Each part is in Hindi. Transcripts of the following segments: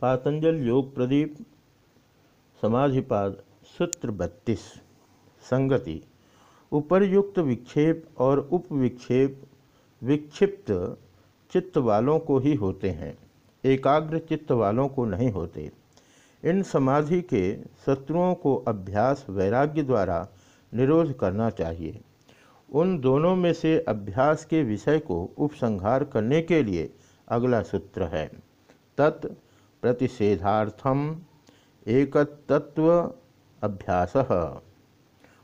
पातंजल योग प्रदीप समाधिपाद सूत्र बत्तीस संगति, उपरयुक्त विक्षेप और उपविक्षेप विक्षिप्त चित्त वालों को ही होते हैं, एकाग्र चित्त वालों को नहीं होते। इन समाधि के शत्रुओं को अभ्यास वैराग्य द्वारा निरोध करना चाहिए। उन दोनों में से अभ्यास के विषय को उपसंहार करने के लिए अगला सूत्र है, तत् प्रतिषेधार्थम एक तत्व अभ्यास।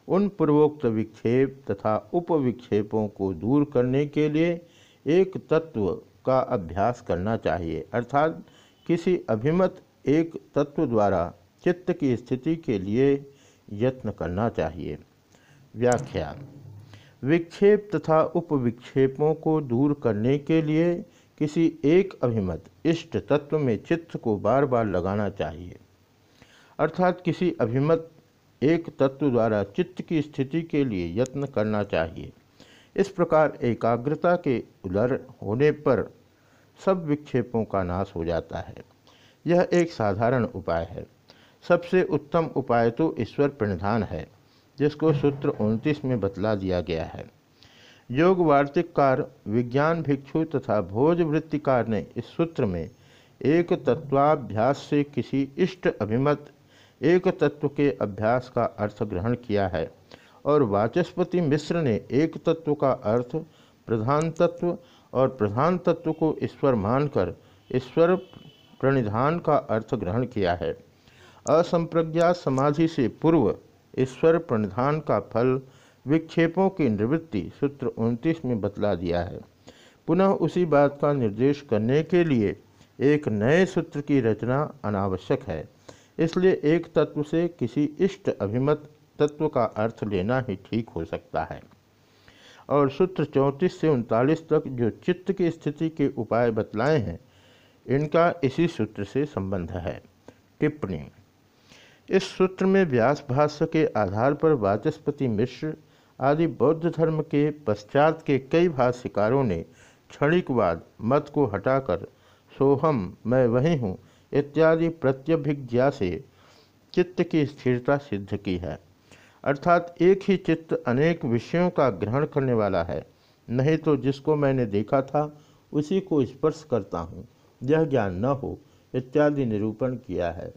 उन पूर्वोक्त विक्षेप तथा उपविक्षेपों को दूर करने के लिए एक तत्व का अभ्यास करना चाहिए। अर्थात किसी अभिमत एक तत्व द्वारा चित्त की स्थिति के लिए यत्न करना चाहिए। व्याख्या। विक्षेप तथा उपविक्षेपों को दूर करने के लिए किसी एक अभिमत, इष्ट तत्व में चित्त को बार बार लगाना चाहिए। अर्थात किसी अभिमत एक तत्व द्वारा चित्त की स्थिति के लिए यत्न करना चाहिए। इस प्रकार एकाग्रता के उदर होने पर सब विक्षेपों का नाश हो जाता है। यह एक साधारण उपाय है। सबसे उत्तम उपाय तो ईश्वर प्रणिधान है, जिसको सूत्र उनतीस में बतला दिया गया है। योग वार्तिककार विज्ञान भिक्षु तथा भोज वृत्तिकार ने इस सूत्र में एक तत्वाभ्यास से किसी इष्ट अभिमत एक तत्व के अभ्यास का अर्थ ग्रहण किया है। और वाचस्पति मिश्र ने एक तत्व का अर्थ प्रधान तत्व और प्रधान तत्व को ईश्वर मानकर ईश्वर प्रणिधान का अर्थ ग्रहण किया है। असंप्रज्ञा समाधि से पूर्व ईश्वर प्रणिधान का फल विक्षेपों की निवृत्ति सूत्र उनतीस में बतला दिया है। पुनः उसी बात का निर्देश करने के लिए एक नए सूत्र की रचना अनावश्यक है। इसलिए एक तत्व से किसी इष्ट अभिमत तत्व का अर्थ लेना ही ठीक हो सकता है। और सूत्र चौंतीस से उनतालीस तक जो चित्त की स्थिति के उपाय बतलाए हैं, इनका इसी सूत्र से संबंध है। टिप्पणी। इस सूत्र में व्यास भाष्य के आधार पर वाचस्पति मिश्र आदि बौद्ध धर्म के पश्चात के कई भाष्यकारों ने क्षणिकवाद, मत को हटाकर, सोहम, मैं वही हूँ, इत्यादि प्रत्यभिज्ञा से चित्त की स्थिरता सिद्ध की है। अर्थात एक ही चित्त अनेक विषयों का ग्रहण करने वाला है। नहीं तो जिसको मैंने देखा था, उसी को स्पर्श करता हूँ। यह ज्ञान न हो, इत्यादि निरूपण किया है।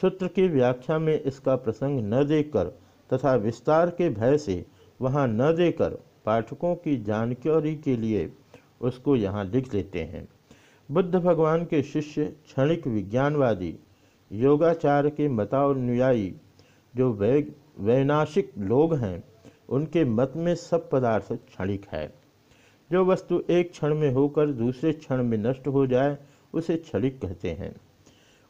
सूत्र की व्याख्या में इसका प्रसंग न देखकर तथा विस्तार के भय से वहाँ न देकर पाठकों की जानकारी के लिए उसको यहाँ लिख लेते हैं। बुद्ध भगवान के शिष्य, क्षणिक विज्ञानवादी योगाचार के मतानुयायी, जो वै, वैनाशिक लोग हैं, उनके मत में सब पदार्थ क्षणिक है। जो वस्तु एक क्षण में होकर दूसरे क्षण में नष्ट हो जाए, उसे क्षणिक कहते हैं।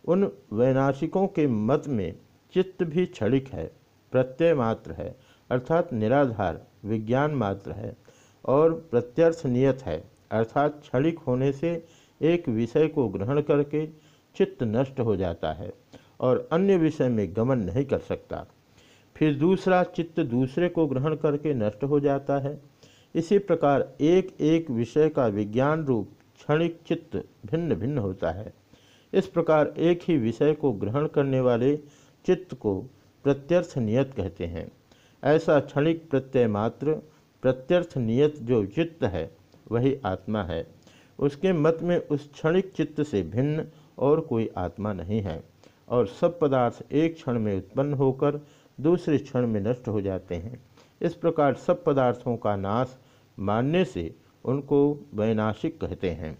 उन वैनाशिकों के मत में चित्त भी क्षणिक है, प्रत्यय मात्र है। अर्थात निराधार, विज्ञान मात्र है और प्रत्यर्थ नियत है। अर्थात क्षणिक होने से एक विषय को ग्रहण करके चित्त नष्ट हो जाता है और अन्य विषय में गमन नहीं कर सकता। फिर दूसरा, चित्त दूसरे को ग्रहण करके नष्ट हो जाता है। इसी प्रकार एक एक विषय का विज्ञान रूप क्षणिक चित्त भिन्न भिन्न होता है। इस प्रकार एक ही विषय को ग्रहण करने वाले चित्त को प्रत्यर्थ नियत कहते हैं। ऐसा क्षणिक प्रत्यय मात्र, प्रत्यर्थ नियत जो चित्त है, वही आत्मा है। उसके मत में उस क्षणिक चित्त से भिन्न और कोई आत्मा नहीं है और सब पदार्थ एक क्षण में उत्पन्न होकर दूसरे क्षण में नष्ट हो जाते हैं। इस प्रकार सब पदार्थों का नाश मानने से उनको वैनाशिक कहते हैं।